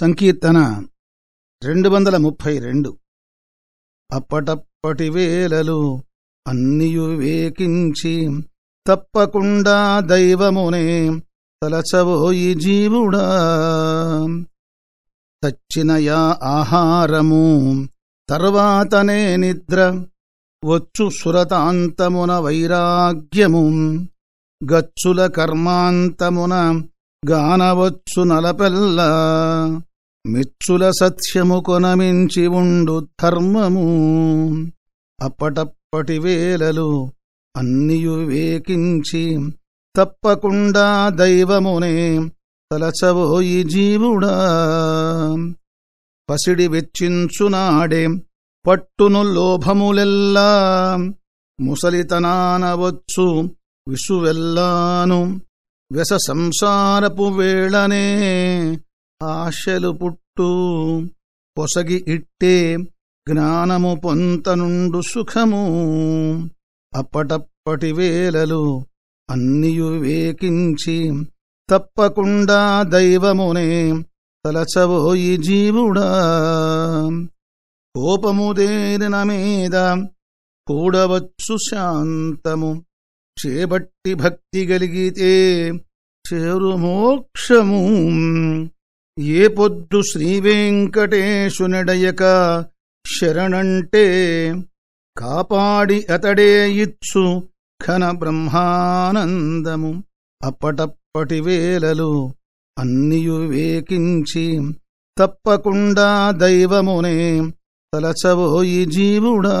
సంకీర్తన రెండు వందల ముప్పై రెండు. అప్పటప్పటి వేలలు అన్నియు వేకించి తప్పకుండా దైవమునే తలచబోయి జీవుడా. తచ్చినయా ఆహారము తర్వాతనే నిద్ర వచ్చు సురతాంతమున వైరాగ్యము గచ్చుల కర్మాంతమున గానవచ్చు నలపెల్లా. మిచ్చుల సత్యము కొనమించి ఉండు ధర్మము. అప్పటప్పటి వేలలు అన్నియు వేకించి తప్పకుండా దైవమునే తలచబోయి జీవుడా. పసిడి వెచ్చించునాడే పట్టును లోభములెల్లా. ముసలితనానవచ్చు విసువెల్లాను వెస సంసారపు వేళనే ఆశలు పుట్టు పొసగి ఇట్టే జ్ఞానము పొంతనుండు సుఖము. అప్పటప్పటి వేలలు అన్నియు వేకించి తప్పకుండా దైవమునే తలచబోయి జీవుడా. కోపముదేరిన మీద కూడవచ్చు శాంతము. చేబట్టి భక్తి గలిగితే చేరు మోక్షము ఏ పొద్దు శ్రీవేంకటేశునడయక శరణంటే కాపాడి అతడే ఇచ్చు ఘన బ్రహ్మానందము అప్పటప్పటి వేలలు అన్నియు వేకించి తప్పకుండా దైవమునే తలచవోయి జీవుడా.